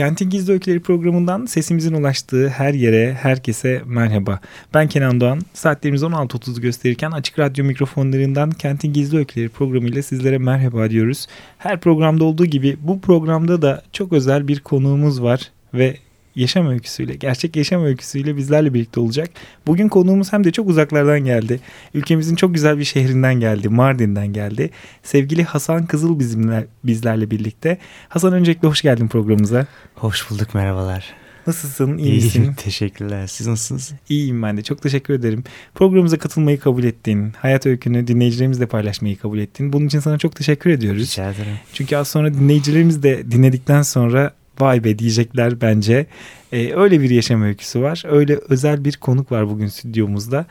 Kentin Gizli Öyküleri programından sesimizin ulaştığı her yere, herkese merhaba. Ben Kenan Doğan. Saatlerimiz 16.30'u gösterirken Açık Radyo mikrofonlarından Kentin Gizli Öyküleri programıyla sizlere merhaba diyoruz. Her programda olduğu gibi bu programda da çok özel bir konuğumuz var ve yaşam öyküsüyle, gerçek yaşam öyküsüyle bizlerle birlikte olacak. Bugün konuğumuz hem de çok uzaklardan geldi. Ülkemizin çok güzel bir şehrinden geldi, Mardin'den geldi. Sevgili Hasan Kızıl bizimle, bizlerle birlikte. Hasan öncelikle hoş geldin programımıza. Hoş bulduk, merhabalar. Nasılsın, iyi misin? İyiyim, teşekkürler. Siz nasılsınız? İyiyim ben de, çok teşekkür ederim. Programımıza katılmayı kabul ettin. Hayat öykünü dinleyicilerimizle paylaşmayı kabul ettin. Bunun için sana çok teşekkür ediyoruz. Rica ederim. Çünkü az sonra dinleyicilerimiz de dinledikten sonra vay be diyecekler bence. Ee, öyle bir yaşam öyküsü var. Öyle özel bir konuk var bugün stüdyomuzda.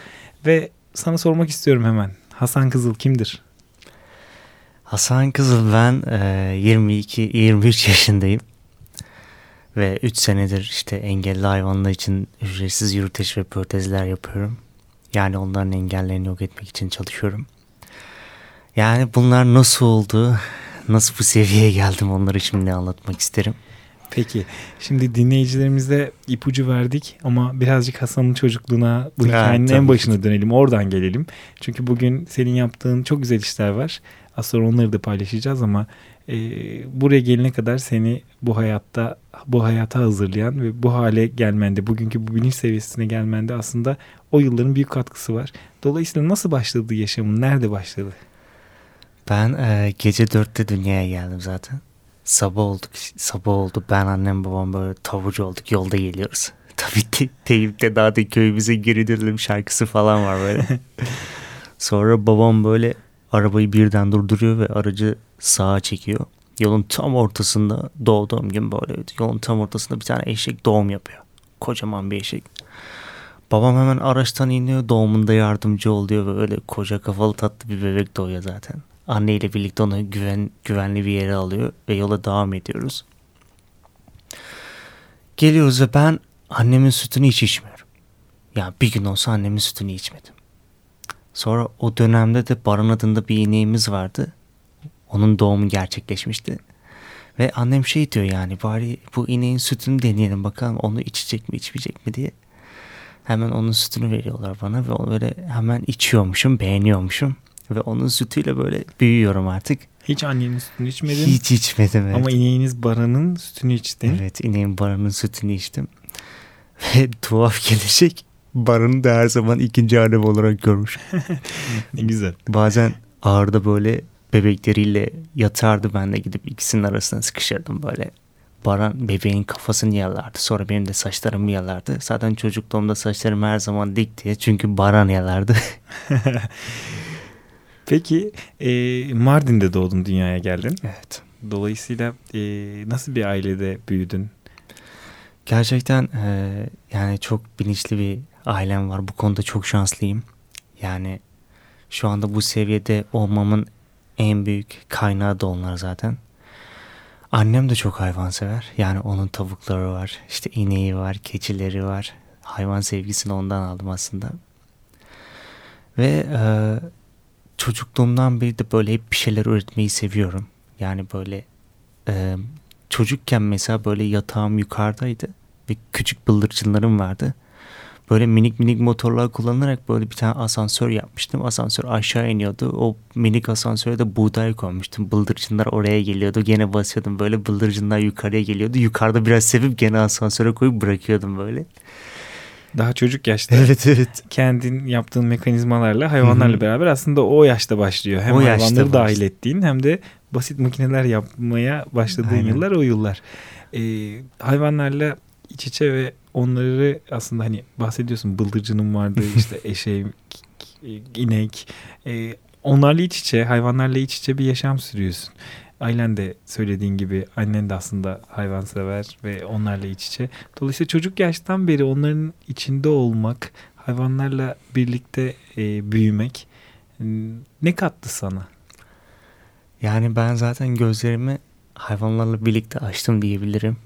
Ve sana sormak istiyorum hemen. Hasan Kızıl kimdir? Hasan Kızıl ben e, 22-23 yaşındayım. Ve 3 senedir işte engelli hayvanlar için ücretsiz yürüteç ve protezler yapıyorum. Yani onların engellerini yok etmek için çalışıyorum. Yani bunlar nasıl oldu, nasıl bu seviyeye geldim onları şimdi anlatmak isterim. Peki şimdi dinleyicilerimize ipucu verdik ama birazcık Hasan'ın çocukluğuna bu hikayenin evet, en başına dönelim oradan gelelim. Çünkü bugün senin yaptığın çok güzel işler var. Az sonra onları da paylaşacağız ama e, buraya gelene kadar seni bu hayatta bu hayata hazırlayan ve bu hale gelmende bugünkü bu bilinç seviyesine gelmende aslında o yılların büyük katkısı var. Dolayısıyla nasıl başladı yaşamın? Nerede başladı? Ben e, gece dörtte dünyaya geldim zaten. Sabah olduk. Sabah oldu. Ben annem babam böyle tavucu olduk. Yolda geliyoruz. Tabii te teyipte daha da köyümüze geri dönelim şarkısı falan var böyle. Sonra babam böyle arabayı birden durduruyor ve aracı sağa çekiyor. Yolun tam ortasında doğduğum gün böyle yolun tam ortasında bir tane eşek doğum yapıyor. Kocaman bir eşek. Babam hemen araçtan iniyor doğumunda yardımcı oluyor ve öyle koca kafalı tatlı bir bebek doğuyor zaten. Anneyle birlikte onu güven, güvenli bir yere alıyor ve yola devam ediyoruz. Geliyoruz ve ben annemin sütünü hiç içmiyorum. Yani bir gün olsa annemin sütünü içmedim. Sonra o dönemde de Baran adında bir ineğimiz vardı. Onun doğumu gerçekleşmişti. Ve annem şey diyor yani bari bu ineğin sütünü deneyelim bakalım onu içecek mi içmeyecek mi diye. Hemen onun sütünü veriyorlar bana ve onu böyle hemen içiyormuşum beğeniyormuşum. Ve onun sütüyle böyle büyüyorum artık. Hiç annenin sütünü içmedin. Hiç içmedim evet. Ama ineğiniz Baran'ın sütünü içtin. Evet ineğin Baran'ın sütünü içtim. Ve tuhaf gelecek Baran'ı da her zaman ikinci annem olarak görmüş. ne güzel. Bazen ağırda böyle bebekleriyle yatardı ben de gidip ikisinin arasına sıkışırdım böyle. Baran bebeğin kafasını yalardı. Sonra benim de saçlarımı yalardı. Zaten çocukluğumda saçlarım her zaman dik diye. Çünkü Baran yalardı. Peki e, Mardin'de doğdun dünyaya geldin. Evet. Dolayısıyla e, nasıl bir ailede büyüdün? Gerçekten e, yani çok bilinçli bir ailem var. Bu konuda çok şanslıyım. Yani şu anda bu seviyede olmamın en büyük kaynağı da onlar zaten. Annem de çok hayvan sever. Yani onun tavukları var, işte ineği var, keçileri var. Hayvan sevgisini ondan aldım aslında. Ve e, çocukluğumdan beri de böyle hep bir şeyler üretmeyi seviyorum. Yani böyle e, çocukken mesela böyle yatağım yukarıdaydı ve küçük bıldırcınlarım vardı. Böyle minik minik motorlar kullanarak böyle bir tane asansör yapmıştım. Asansör aşağı iniyordu. O minik asansöre de buğday koymuştum. Bıldırcınlar oraya geliyordu. Gene basıyordum böyle bıldırcınlar yukarıya geliyordu. Yukarıda biraz sevip gene asansöre koyup bırakıyordum böyle. Daha çocuk yaşta. Evet evet. Kendin yaptığın mekanizmalarla hayvanlarla Hı-hı. beraber aslında o yaşta başlıyor. Hem o hayvanları dahil başladı. ettiğin hem de basit makineler yapmaya başladığın Aynen. yıllar o yıllar. Ee, hayvanlarla iç içe ve onları aslında hani bahsediyorsun bıldırcının vardı işte eşeğim, inek. E, onlarla iç içe hayvanlarla iç içe bir yaşam sürüyorsun. Ailen de söylediğin gibi annen de aslında hayvansever ve onlarla iç içe. Dolayısıyla çocuk yaştan beri onların içinde olmak, hayvanlarla birlikte e, büyümek ne kattı sana? Yani ben zaten gözlerimi hayvanlarla birlikte açtım diyebilirim.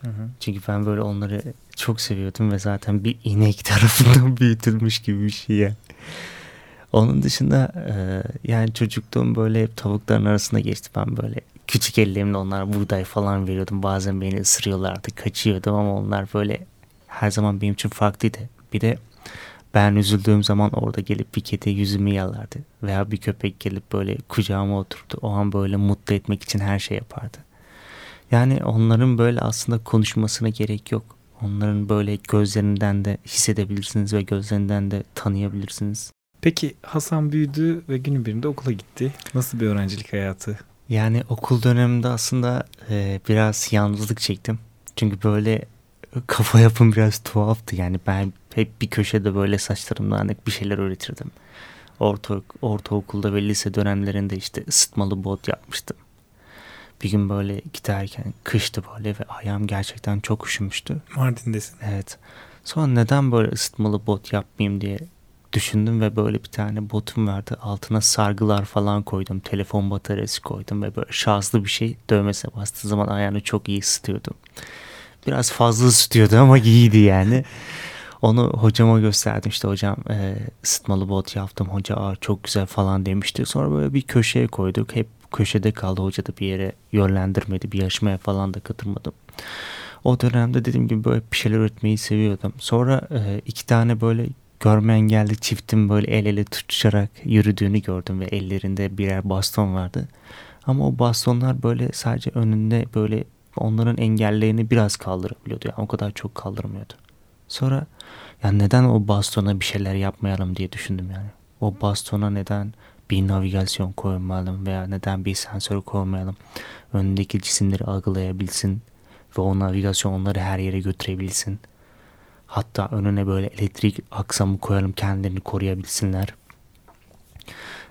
Hı hı. Çünkü ben böyle onları çok seviyordum ve zaten bir inek tarafından büyütülmüş gibi bir şey yani. Onun dışında e, yani çocukluğum böyle hep tavukların arasında geçti. Ben böyle küçük ellerimle onlara buğday falan veriyordum. Bazen beni ısırıyorlardı, kaçıyordum ama onlar böyle her zaman benim için farklıydı. Bir de ben üzüldüğüm zaman orada gelip bir kedi yüzümü yalardı. Veya bir köpek gelip böyle kucağıma oturdu. O an böyle mutlu etmek için her şey yapardı. Yani onların böyle aslında konuşmasına gerek yok. Onların böyle gözlerinden de hissedebilirsiniz ve gözlerinden de tanıyabilirsiniz. Peki Hasan büyüdü ve günün birinde okula gitti. Nasıl bir öğrencilik hayatı? Yani okul döneminde aslında e, biraz yalnızlık çektim. Çünkü böyle kafa yapım biraz tuhaftı. Yani ben hep bir köşede böyle saçlarımla hani bir şeyler öğretirdim. Orta, ortaokulda ve lise dönemlerinde işte ısıtmalı bot yapmıştım. Bir gün böyle giderken kıştı böyle ve ayağım gerçekten çok üşümüştü. Mardin'desin. Evet. Sonra neden böyle ısıtmalı bot yapmayayım diye düşündüm ve böyle bir tane botum vardı. Altına sargılar falan koydum. Telefon bataryası koydum ve böyle şarjlı bir şey dövmesine bastığı zaman ayağını çok iyi ısıtıyordu. Biraz fazla ısıtıyordu ama iyiydi yani. Onu hocama gösterdim işte hocam e, ısıtmalı bot yaptım hoca Aa, çok güzel falan demişti. Sonra böyle bir köşeye koyduk hep köşede kaldı hoca da bir yere yönlendirmedi bir yarışmaya falan da katılmadım. O dönemde dediğim gibi böyle bir şeyler üretmeyi seviyordum. Sonra e, iki tane böyle görme engelli çiftin böyle el ele tutuşarak yürüdüğünü gördüm ve ellerinde birer baston vardı. Ama o bastonlar böyle sadece önünde böyle onların engellerini biraz kaldırabiliyordu. Yani o kadar çok kaldırmıyordu. Sonra yani neden o bastona bir şeyler yapmayalım diye düşündüm yani. O bastona neden bir navigasyon koymayalım veya neden bir sensör koymayalım. Önündeki cisimleri algılayabilsin ve o navigasyon onları her yere götürebilsin. Hatta önüne böyle elektrik aksamı koyalım kendilerini koruyabilsinler.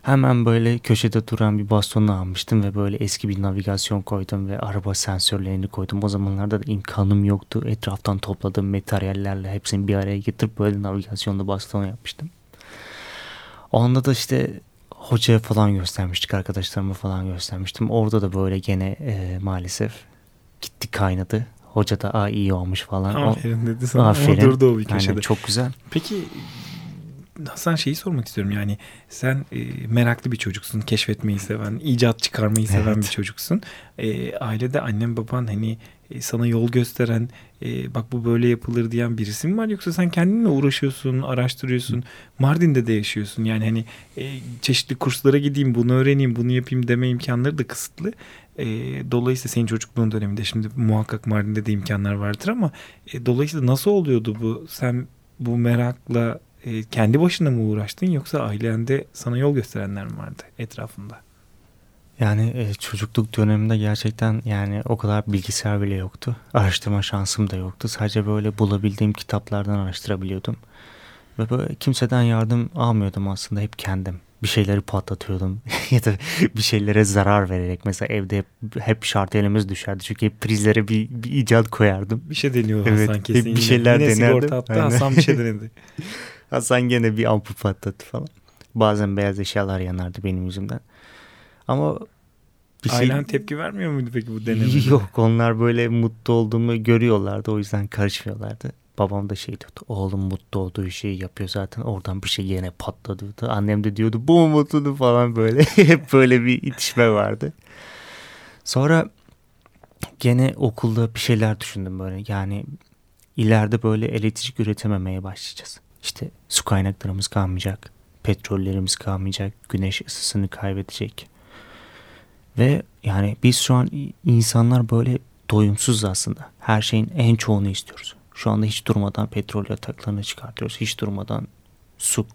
Hemen böyle köşede duran bir bastonu almıştım ve böyle eski bir navigasyon koydum ve araba sensörlerini koydum. O zamanlarda da imkanım yoktu. Etraftan topladığım materyallerle hepsini bir araya getirip böyle navigasyonlu baston yapmıştım. O anda da işte hocaya falan göstermiştik, arkadaşlarıma falan göstermiştim. Orada da böyle gene e, maalesef gitti kaynadı. Hoca da Aa, iyi olmuş falan. Aferin dedi sana. Aferin. O durdu o bir köşede. Aynen, çok güzel. Peki Hasan şeyi sormak istiyorum yani sen e, meraklı bir çocuksun keşfetmeyi seven icat çıkarmayı seven evet. bir çocuksun e, ailede annem baban hani e, sana yol gösteren e, bak bu böyle yapılır diyen birisi mi var? Yoksa sen kendinle uğraşıyorsun araştırıyorsun Mardin'de de yaşıyorsun. Yani hani e, çeşitli kurslara gideyim bunu öğreneyim bunu yapayım deme imkanları da kısıtlı. E, dolayısıyla senin çocukluğun döneminde şimdi muhakkak Mardin'de de imkanlar vardır ama e, dolayısıyla nasıl oluyordu bu? Sen bu merakla e, kendi başına mı uğraştın yoksa ailende sana yol gösterenler mi vardı etrafında? Yani e, çocukluk döneminde gerçekten yani o kadar bilgisayar bile yoktu. Araştırma şansım da yoktu. Sadece böyle bulabildiğim kitaplardan araştırabiliyordum. Ve böyle kimseden yardım almıyordum aslında hep kendim. Bir şeyleri patlatıyordum ya da bir şeylere zarar vererek mesela evde hep, hep şartelimiz düşerdi. Çünkü hep prizlere bir, bir icat koyardım. Bir şey deniyor evet, Hasan kesin. Bir şeyler Yine denerdim. Sigorta attı Hasan bir şey denedi. Hasan gene bir ampul patlattı falan. Bazen beyaz eşyalar yanardı benim yüzümden. Ama bir şey... Ailen tepki vermiyor muydu peki bu denemede? Yok onlar böyle mutlu olduğumu görüyorlardı o yüzden karışmıyorlardı. Babam da şey diyordu oğlum mutlu olduğu şeyi yapıyor zaten oradan bir şey yine patladı. Annem de diyordu bu mu mutluluğu falan böyle. Hep böyle bir itişme vardı. Sonra gene okulda bir şeyler düşündüm böyle yani ileride böyle elektrik üretememeye başlayacağız. İşte su kaynaklarımız kalmayacak, petrollerimiz kalmayacak, güneş ısısını kaybedecek. Ve yani biz şu an insanlar böyle doyumsuz aslında. Her şeyin en çoğunu istiyoruz. Şu anda hiç durmadan petrol yataklarını çıkartıyoruz. Hiç durmadan su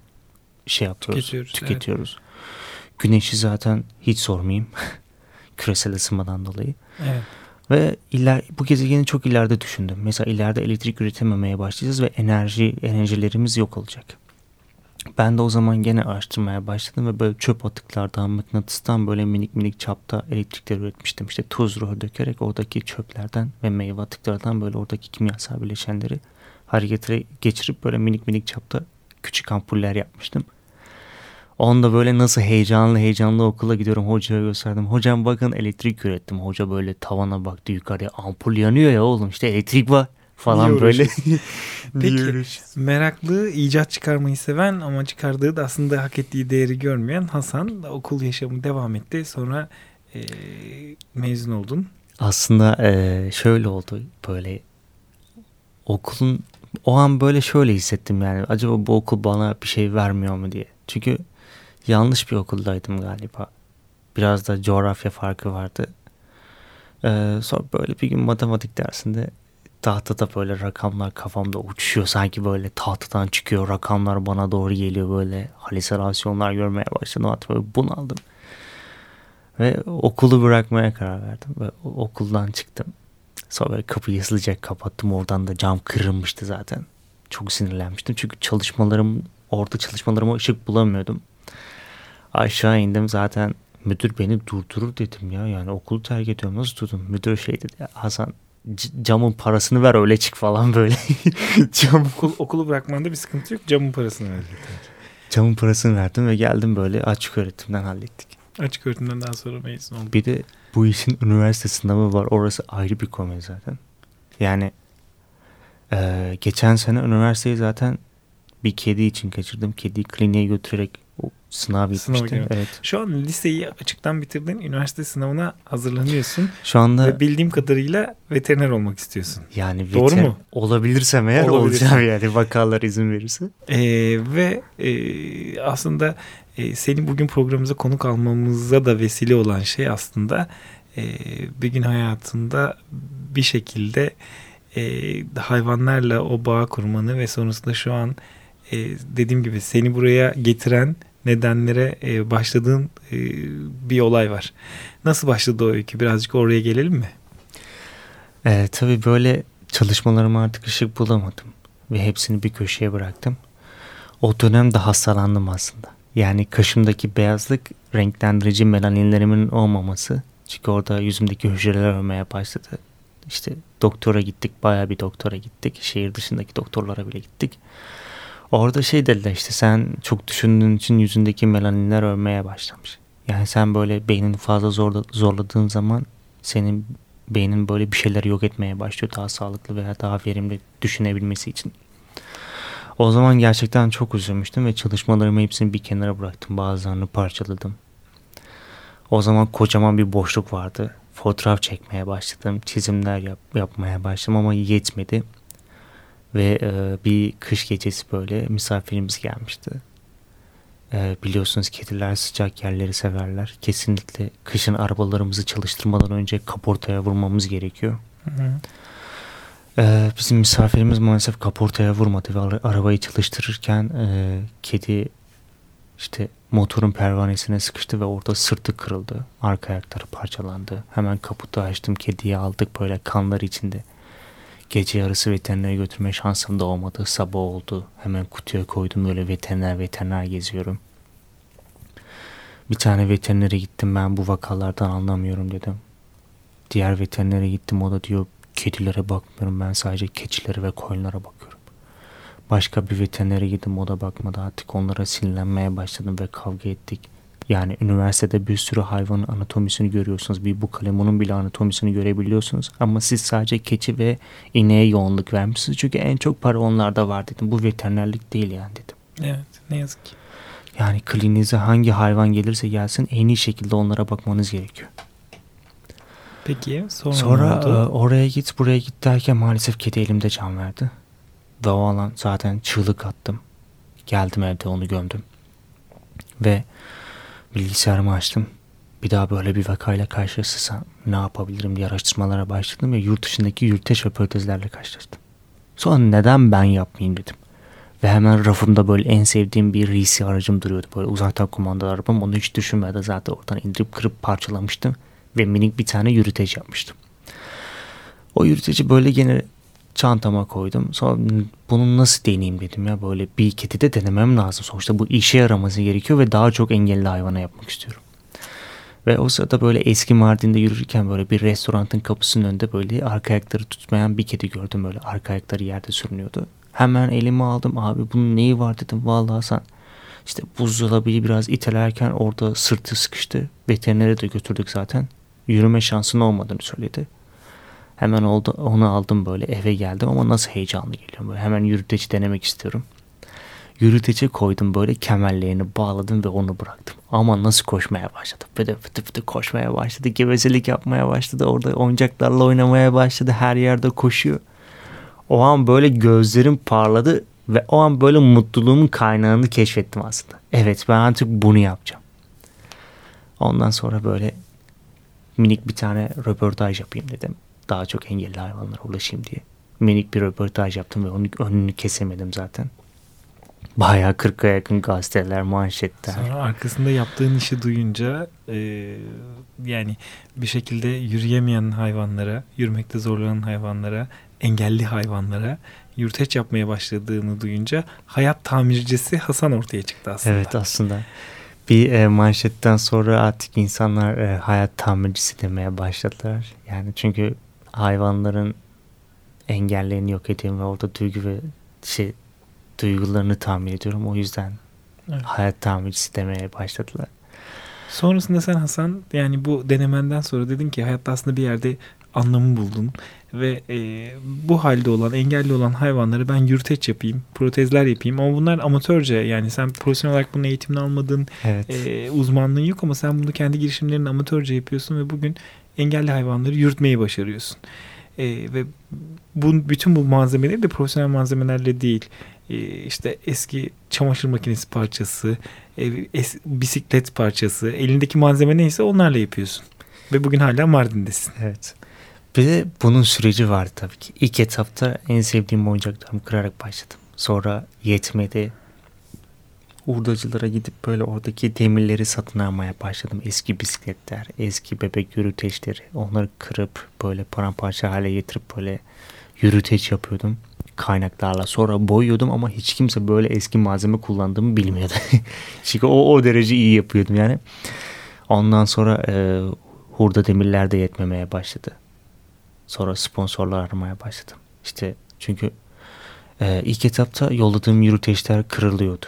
şey yapıyoruz, tüketiyoruz. tüketiyoruz. Evet. Güneşi zaten hiç sormayayım. Küresel ısınmadan dolayı. Evet. Ve iler, bu gezegeni çok ileride düşündüm. Mesela ileride elektrik üretememeye başlayacağız ve enerji enerjilerimiz yok olacak. Ben de o zaman gene araştırmaya başladım ve böyle çöp atıklardan, mıknatıstan böyle minik minik çapta elektrikler üretmiştim. İşte tuz ruhu dökerek oradaki çöplerden ve meyve atıklardan böyle oradaki kimyasal bileşenleri harekete geçirip böyle minik minik çapta küçük ampuller yapmıştım. Onda böyle nasıl heyecanlı heyecanlı okula gidiyorum hocaya gösterdim. Hocam bakın elektrik ürettim. Hoca böyle tavana baktı yukarıya ampul yanıyor ya oğlum işte elektrik var falan Niye böyle. Peki meraklı, icat çıkarmayı seven ama çıkardığı da aslında hak ettiği değeri görmeyen Hasan okul yaşamı devam etti. Sonra e, mezun oldun. Aslında e, şöyle oldu böyle okulun o an böyle şöyle hissettim yani acaba bu okul bana bir şey vermiyor mu diye. Çünkü yanlış bir okuldaydım galiba. Biraz da coğrafya farkı vardı. Ee, sonra böyle bir gün matematik dersinde tahtada böyle rakamlar kafamda uçuşuyor. Sanki böyle tahtadan çıkıyor rakamlar bana doğru geliyor böyle halüsinasyonlar görmeye başladım. Hatta böyle bunaldım. Ve okulu bırakmaya karar verdim. Ve okuldan çıktım. Sonra böyle kapıyı hızlıca kapattım. Oradan da cam kırılmıştı zaten. Çok sinirlenmiştim. Çünkü çalışmalarım orada çalışmalarıma ışık bulamıyordum. Aşağı indim zaten müdür beni durdurur dedim ya. Yani okulu terk ediyorum nasıl durdum? Müdür şey dedi Hasan camın parasını ver öyle çık falan böyle. Cam. Okul, okulu bırakmanda bir sıkıntı yok. Camın parasını ver. Camın parasını verdim ve geldim böyle açık öğretimden hallettik. Açık öğretimden daha sonra mezun oldum. Bir de bu işin üniversite sınavı var. Orası ayrı bir komedi zaten. Yani e, geçen sene üniversiteyi zaten bir kedi için kaçırdım. Kediyi kliniğe götürerek sınav bitmişti. Evet. Şu an liseyi açıktan bitirdin. Üniversite sınavına hazırlanıyorsun. Şu anda ve bildiğim kadarıyla veteriner olmak istiyorsun. Yani Doğru mu? Olabilirsem eğer olacağım yani vakalar izin verirse. Ee, ve e, aslında e, seni bugün programımıza konuk almamıza da vesile olan şey aslında e, bir gün hayatında bir şekilde e, hayvanlarla o bağ kurmanı ve sonrasında şu an e, dediğim gibi seni buraya getiren nedenlere e, başladığın e, bir olay var. Nasıl başladı o öykü? Birazcık oraya gelelim mi? E, tabii böyle çalışmalarıma artık ışık bulamadım. Ve hepsini bir köşeye bıraktım. O dönemde hastalandım aslında. Yani kaşımdaki beyazlık renklendirici melaninlerimin olmaması. Çünkü orada yüzümdeki hücreler ölmeye başladı. İşte doktora gittik. Baya bir doktora gittik. Şehir dışındaki doktorlara bile gittik. Orada şey dediler işte sen çok düşündüğün için yüzündeki melaninler ölmeye başlamış. Yani sen böyle beynin fazla zorla, zorladığın zaman senin beynin böyle bir şeyler yok etmeye başlıyor daha sağlıklı veya daha verimli düşünebilmesi için. O zaman gerçekten çok üzülmüştüm ve çalışmalarımı hepsini bir kenara bıraktım. Bazılarını parçaladım. O zaman kocaman bir boşluk vardı. Fotoğraf çekmeye başladım. Çizimler yap, yapmaya başladım ama yetmedi. Ve e, bir kış gecesi böyle misafirimiz gelmişti. E, biliyorsunuz kediler sıcak yerleri severler. Kesinlikle kışın arabalarımızı çalıştırmadan önce kaportaya vurmamız gerekiyor. Hı hı. E, bizim misafirimiz maalesef kaportaya vurmadı ve arabayı çalıştırırken e, kedi işte motorun pervanesine sıkıştı ve orada sırtı kırıldı. Arka ayakları parçalandı. Hemen kaputu açtım. Kediyi aldık böyle kanlar içinde. Gece yarısı veterinere götürme şansım da olmadı. Sabah oldu. Hemen kutuya koydum böyle veteriner veteriner geziyorum. Bir tane veterinere gittim ben bu vakalardan anlamıyorum dedim. Diğer veterinere gittim o da diyor kedilere bakmıyorum ben sadece keçilere ve koyunlara bakıyorum. Başka bir veterinere gittim o da bakmadı artık onlara sinirlenmeye başladım ve kavga ettik. Yani üniversitede bir sürü hayvanın anatomisini görüyorsunuz. Bir bu kalemunun bile anatomisini görebiliyorsunuz. Ama siz sadece keçi ve ineğe yoğunluk vermişsiniz. Çünkü en çok para onlarda var dedim. Bu veterinerlik değil yani dedim. Evet ne yazık ki. Yani kliniğinize hangi hayvan gelirse gelsin en iyi şekilde onlara bakmanız gerekiyor. Peki sonra, sonra e, oraya git buraya git derken maalesef kedi elimde can verdi. Ve o alan zaten çığlık attım. Geldim evde onu gömdüm. Ve bilgisayarımı açtım. Bir daha böyle bir vakayla karşılaşırsam ne yapabilirim diye araştırmalara başladım ve yurt dışındaki ve protezlerle karşılaştım. Sonra neden ben yapmayayım dedim. Ve hemen rafımda böyle en sevdiğim bir RC aracım duruyordu. Böyle uzaktan kumandalı arabam. Onu hiç düşünmeden zaten oradan indirip kırıp parçalamıştım. Ve minik bir tane yürüteç yapmıştım. O yürüteci böyle gene çantama koydum. Sonra bunu nasıl deneyeyim dedim ya böyle bir kedi de denemem lazım. Sonuçta bu işe yaraması gerekiyor ve daha çok engelli hayvana yapmak istiyorum. Ve o sırada böyle eski Mardin'de yürürken böyle bir restoranın kapısının önünde böyle arka ayakları tutmayan bir kedi gördüm böyle arka ayakları yerde sürünüyordu. Hemen elimi aldım abi bunun neyi var dedim. Vallahi sen işte buzdolabıyı biraz itelerken orada sırtı sıkıştı. Veterinere de götürdük zaten. Yürüme şansının olmadığını söyledi. Hemen oldu, onu aldım böyle eve geldim ama nasıl heyecanlı geliyorum. Böyle hemen yürüteci denemek istiyorum. Yürüteci koydum böyle kemerlerini bağladım ve onu bıraktım. Ama nasıl koşmaya başladı. Böyle fıtı fıtı koşmaya başladı. Gevezelik yapmaya başladı. Orada oyuncaklarla oynamaya başladı. Her yerde koşuyor. O an böyle gözlerim parladı ve o an böyle mutluluğumun kaynağını keşfettim aslında. Evet ben artık bunu yapacağım. Ondan sonra böyle minik bir tane röportaj yapayım dedim. Daha çok engelli hayvanlara ulaşayım diye. Minik bir röportaj yaptım ve onun önünü kesemedim zaten. Bayağı 40'a yakın gazeteler, manşetler. Sonra arkasında yaptığın işi duyunca e, yani bir şekilde yürüyemeyen hayvanlara, yürümekte zorlanan hayvanlara, engelli hayvanlara yürüteç yapmaya başladığını duyunca hayat tamircisi Hasan ortaya çıktı aslında. Evet aslında. Bir e, manşetten sonra artık insanlar e, hayat tamircisi demeye başladılar. Yani çünkü hayvanların engellerini yok ediyorum ve orada duygu ve şey duygularını tahmin ediyorum. O yüzden evet. hayat tamircisi demeye başladılar. Sonrasında sen Hasan yani bu denemenden sonra dedin ki hayatta aslında bir yerde anlamı buldun ve e, bu halde olan engelli olan hayvanları ben yürüteç yapayım, protezler yapayım ama bunlar amatörce yani sen profesyonel olarak bunun eğitimini almadın, evet. e, uzmanlığın yok ama sen bunu kendi girişimlerini amatörce yapıyorsun ve bugün engelli hayvanları yürütmeyi başarıyorsun. E, ve bu, bütün bu malzemeleri de profesyonel malzemelerle değil e, işte eski çamaşır makinesi parçası, es, bisiklet parçası, elindeki malzeme neyse onlarla yapıyorsun. Ve bugün hala Mardin'desin. Evet. Bir de bunun süreci vardı tabii ki. İlk etapta en sevdiğim oyuncaklarımı kırarak başladım. Sonra yetmedi. Hurdacılara gidip böyle oradaki demirleri satın almaya başladım. Eski bisikletler, eski bebek yürüteçleri. Onları kırıp böyle paramparça hale getirip böyle yürüteç yapıyordum kaynaklarla. Sonra boyuyordum ama hiç kimse böyle eski malzeme kullandığımı bilmiyordu. Çünkü o, o derece iyi yapıyordum yani. Ondan sonra e, hurda demirler de yetmemeye başladı. Sonra sponsorlar aramaya başladım. İşte çünkü e, ilk etapta yolladığım yürüteçler kırılıyordu.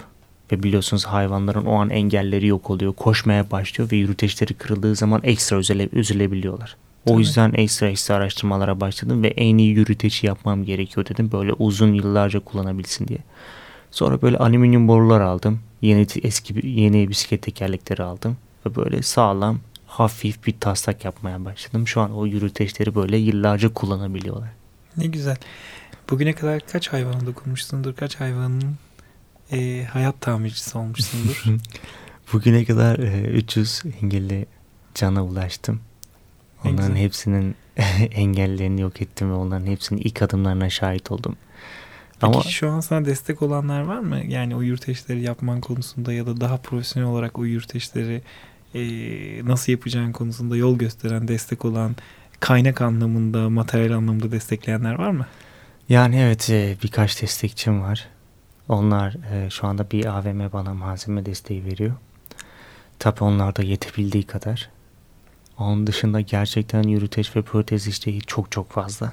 Ve biliyorsunuz hayvanların o an engelleri yok oluyor. Koşmaya başlıyor ve yürüteçleri kırıldığı zaman ekstra üzüle, üzülebiliyorlar. O Tabii. yüzden ekstra ekstra araştırmalara başladım ve en iyi yürüteci yapmam gerekiyor dedim. Böyle uzun yıllarca kullanabilsin diye. Sonra böyle alüminyum borular aldım. Yeni eski yeni bisiklet tekerlekleri aldım ve böyle sağlam hafif bir taslak yapmaya başladım. Şu an o yürüteçleri böyle yıllarca kullanabiliyorlar. Ne güzel. Bugüne kadar kaç hayvana dokunmuşsundur? Kaç hayvanın e, hayat tamircisi olmuşsundur? Bugüne kadar e, 300 engelli cana ulaştım. Onların hepsinin engellerini yok ettim ve onların hepsinin ilk adımlarına şahit oldum. Peki Ama şu an sana destek olanlar var mı? Yani o yürüteçleri yapman konusunda ya da daha profesyonel olarak o yürüteçleri e, nasıl yapacağın konusunda yol gösteren, destek olan, kaynak anlamında, materyal anlamında destekleyenler var mı? Yani evet e, birkaç destekçim var. Onlar e, şu anda bir AVM bana malzeme desteği veriyor. Tabi onlar da yetebildiği kadar. Onun dışında gerçekten yürüteç ve protez isteği çok çok fazla.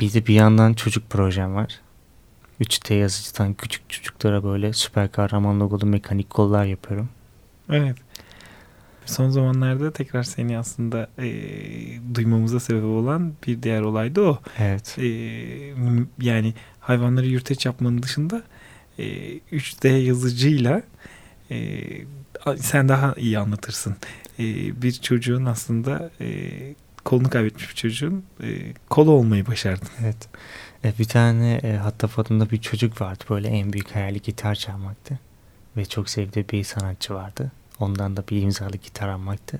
Bir de bir yandan çocuk projem var. 3T yazıcıdan küçük çocuklara böyle süper kahraman logolu mekanik kollar yapıyorum. Evet. Son zamanlarda tekrar seni aslında e, duymamıza sebep olan bir diğer olay da o. Evet. E, yani hayvanları yürüteç yapmanın dışında e, 3D yazıcıyla e, sen daha iyi anlatırsın. E, bir çocuğun aslında e, kolunu kaybetmiş bir çocuğun e, kolu olmayı başardın. Evet. E, bir tane e, hatta adında bir çocuk vardı. Böyle en büyük hayali gitar çalmaktı. Ve çok sevdiği bir sanatçı vardı. Ondan da bir imzalı gitar almaktı.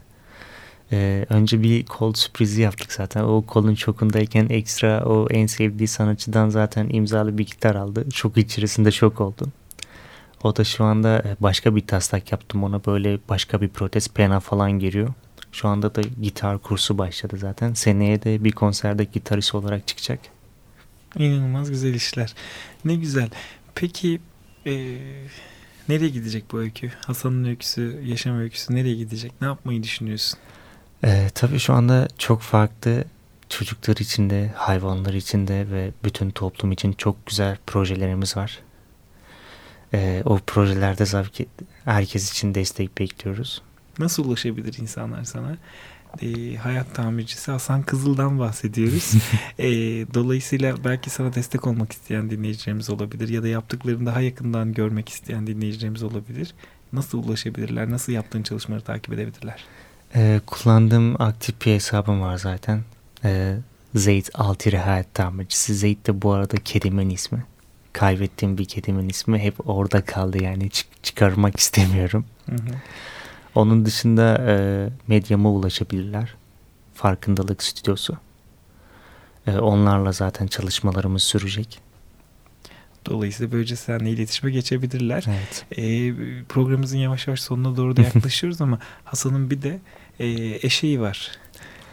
Ee, önce bir kol sürprizi yaptık zaten. O kolun çokundayken ekstra o en sevdiği sanatçıdan zaten imzalı bir gitar aldı. Çok içerisinde şok oldum. O da şu anda e, başka bir taslak yaptım ona böyle başka bir protez pena falan giriyor. Şu anda da gitar kursu başladı zaten. Seneye de bir konserde gitarist olarak çıkacak. İnanılmaz güzel işler. Ne güzel. Peki e, nereye gidecek bu öykü? Hasan'ın öyküsü, yaşam öyküsü nereye gidecek? Ne yapmayı düşünüyorsun? Ee, tabii şu anda çok farklı çocuklar için de, hayvanlar için de ve bütün toplum için çok güzel projelerimiz var. Ee, o projelerde zaten herkes için destek bekliyoruz. Nasıl ulaşabilir insanlar sana? E, hayat tamircisi Hasan Kızıl'dan bahsediyoruz. e, dolayısıyla belki sana destek olmak isteyen dinleyicilerimiz olabilir ya da yaptıklarını daha yakından görmek isteyen dinleyicilerimiz olabilir. Nasıl ulaşabilirler? Nasıl yaptığın çalışmaları takip edebilirler? Ee, kullandığım aktif bir hesabım var zaten. Ee, Zeyt Altiri Hayat Tamircisi. Zeyt de bu arada kedimin ismi. Kaybettiğim bir kedimin ismi hep orada kaldı yani çık çıkarmak istemiyorum. Hı hı. Onun dışında e, medyama ulaşabilirler. Farkındalık Stüdyosu. E, onlarla zaten çalışmalarımız sürecek. Dolayısıyla böylece seninle iletişime geçebilirler. Evet. E, programımızın yavaş yavaş sonuna doğru da yaklaşıyoruz ama Hasan'ın bir de e, eşeği var.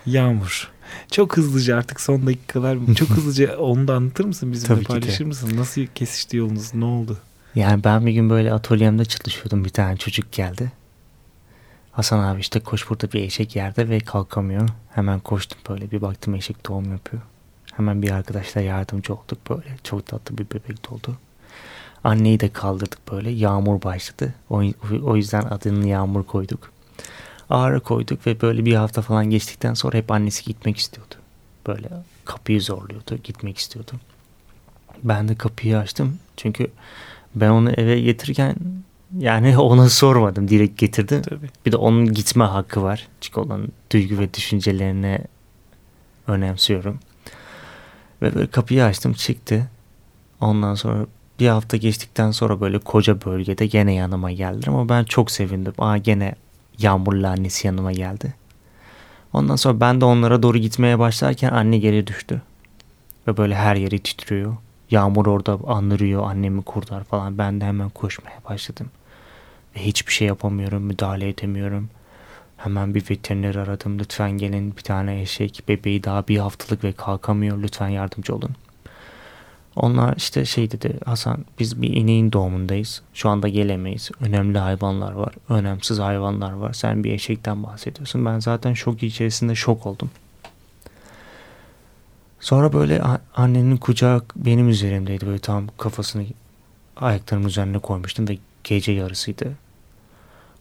Yağmur. Çok hızlıca artık son dakikalar çok hızlıca onu da anlatır mısın bizimle Tabii ki de. paylaşır mısın? Nasıl kesişti yolunuz? Ne oldu? Yani ben bir gün böyle atölyemde çalışıyordum. Bir tane çocuk geldi. Hasan abi işte koş burada bir eşek yerde ve kalkamıyor. Hemen koştum böyle bir baktım eşek doğum yapıyor. Hemen bir arkadaşla yardımcı olduk böyle. Çok tatlı bir bebek oldu. Anneyi de kaldırdık böyle. Yağmur başladı. O, o yüzden adını Yağmur koyduk. Ağrı koyduk ve böyle bir hafta falan geçtikten sonra hep annesi gitmek istiyordu. Böyle kapıyı zorluyordu. Gitmek istiyordu. Ben de kapıyı açtım. Çünkü ben onu eve getirirken yani ona sormadım. Direkt getirdim. Tabii. Bir de onun gitme hakkı var. Çünkü onun duygu ve düşüncelerine önemsiyorum. Ve böyle kapıyı açtım çıktı. Ondan sonra bir hafta geçtikten sonra böyle koca bölgede gene yanıma geldi. Ama ben çok sevindim. Aa gene Yağmur'la annesi yanıma geldi. Ondan sonra ben de onlara doğru gitmeye başlarken anne geri düştü. Ve böyle her yeri titriyor. Yağmur orada andırıyor annemi kurtar falan. Ben de hemen koşmaya başladım. Ve hiçbir şey yapamıyorum, müdahale edemiyorum. Hemen bir veteriner aradım. Lütfen gelin bir tane eşek bebeği daha bir haftalık ve kalkamıyor. Lütfen yardımcı olun. Onlar işte şey dedi Hasan biz bir ineğin doğumundayız. Şu anda gelemeyiz. Önemli hayvanlar var. Önemsiz hayvanlar var. Sen bir eşekten bahsediyorsun. Ben zaten şok içerisinde şok oldum. Sonra böyle annenin kucağı benim üzerimdeydi. Böyle tam kafasını ayaklarımın üzerine koymuştum ve gece yarısıydı.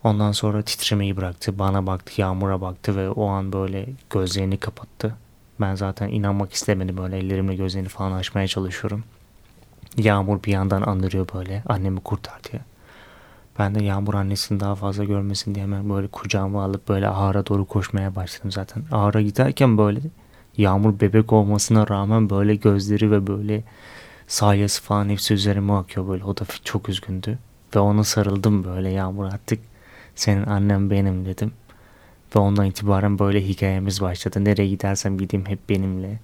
Ondan sonra titremeyi bıraktı. Bana baktı, yağmura baktı ve o an böyle gözlerini kapattı. Ben zaten inanmak istemedim böyle ellerimle gözlerini falan açmaya çalışıyorum. Yağmur bir yandan andırıyor böyle annemi kurtar diye. Ben de Yağmur annesini daha fazla görmesin diye hemen böyle kucağıma alıp böyle ahıra doğru koşmaya başladım zaten. Ahıra giderken böyle Yağmur bebek olmasına rağmen böyle gözleri ve böyle salyası falan hepsi üzerime akıyor böyle. O da çok üzgündü. Ve ona sarıldım böyle Yağmur artık senin annem benim dedim. Ve ondan itibaren böyle hikayemiz başladı. Nereye gidersem gideyim hep benimle.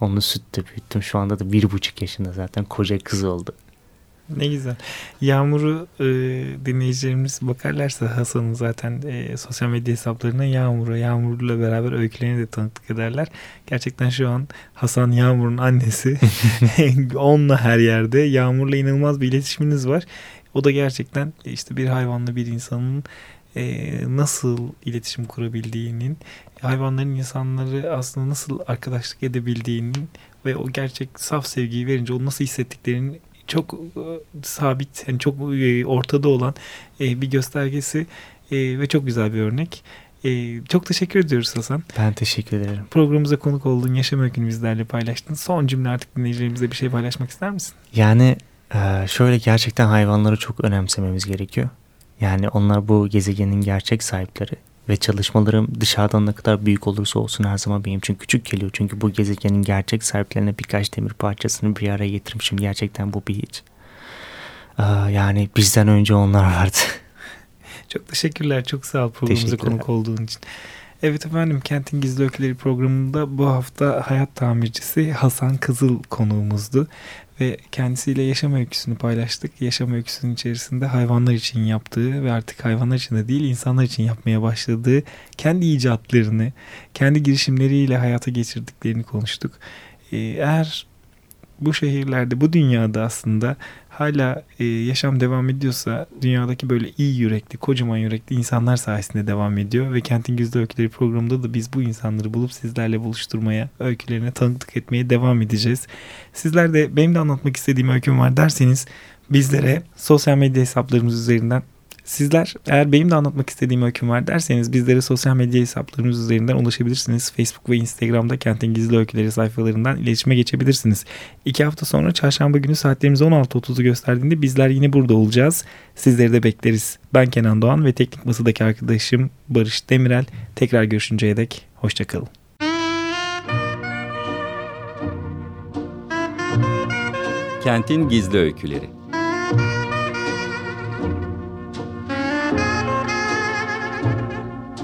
Onu sütte büyüttüm. Şu anda da bir buçuk yaşında zaten koca kız oldu. Ne güzel. Yağmur'u e, dinleyicilerimiz bakarlarsa Hasan'ın zaten e, sosyal medya hesaplarına Yağmur'a, Yağmur'la beraber öykülerini de tanıklık ederler. Gerçekten şu an Hasan Yağmur'un annesi. Onunla her yerde. Yağmur'la inanılmaz bir iletişiminiz var. O da gerçekten işte bir hayvanla bir insanın e, nasıl iletişim kurabildiğinin, hayvanların insanları aslında nasıl arkadaşlık edebildiğinin ve o gerçek saf sevgiyi verince onu nasıl hissettiklerinin çok e, sabit, yani çok e, ortada olan e, bir göstergesi ve çok güzel bir örnek. E, çok teşekkür ediyoruz Hasan. Ben teşekkür ederim. Programımıza konuk olduğun yaşam öykünü bizlerle paylaştın. Son cümle artık dinleyicilerimize bir şey paylaşmak ister misin? Yani şöyle gerçekten hayvanları çok önemsememiz gerekiyor. Yani onlar bu gezegenin gerçek sahipleri ve çalışmalarım dışarıdan ne kadar büyük olursa olsun her zaman benim için küçük geliyor. Çünkü bu gezegenin gerçek sahiplerine birkaç demir parçasını bir araya getirmişim. Gerçekten bu bir hiç. Ee, yani bizden önce onlar vardı. Çok teşekkürler. Çok sağ ol programımıza konuk olduğun için. Evet efendim Kentin Gizli Öyküleri programında bu hafta hayat tamircisi Hasan Kızıl konuğumuzdu. Ve kendisiyle yaşam öyküsünü paylaştık. Yaşam öyküsünün içerisinde hayvanlar için yaptığı ve artık hayvanlar için de değil insanlar için yapmaya başladığı kendi icatlarını, kendi girişimleriyle hayata geçirdiklerini konuştuk. Eğer bu şehirlerde, bu dünyada aslında hala e, yaşam devam ediyorsa dünyadaki böyle iyi yürekli, kocaman yürekli insanlar sayesinde devam ediyor ve Kentin Gizli Öyküleri programında da biz bu insanları bulup sizlerle buluşturmaya, öykülerine tanıklık etmeye devam edeceğiz. Sizler de benim de anlatmak istediğim öyküm var derseniz bizlere sosyal medya hesaplarımız üzerinden Sizler eğer benim de anlatmak istediğim öyküm var derseniz bizlere sosyal medya hesaplarımız üzerinden ulaşabilirsiniz. Facebook ve Instagram'da Kentin Gizli Öyküleri sayfalarından iletişime geçebilirsiniz. İki hafta sonra çarşamba günü saatlerimiz 16.30'u gösterdiğinde bizler yine burada olacağız. Sizleri de bekleriz. Ben Kenan Doğan ve teknik masadaki arkadaşım Barış Demirel. Tekrar görüşünceye dek hoşçakalın. Kentin Gizli Öyküleri